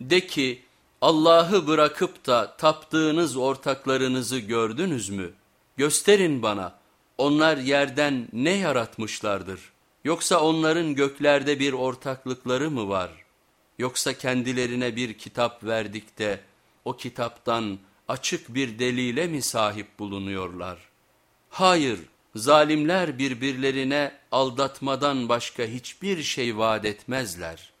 De ki Allah'ı bırakıp da taptığınız ortaklarınızı gördünüz mü? Gösterin bana onlar yerden ne yaratmışlardır? Yoksa onların göklerde bir ortaklıkları mı var? Yoksa kendilerine bir kitap verdik de o kitaptan açık bir delile mi sahip bulunuyorlar? Hayır, zalimler birbirlerine aldatmadan başka hiçbir şey vaat etmezler.''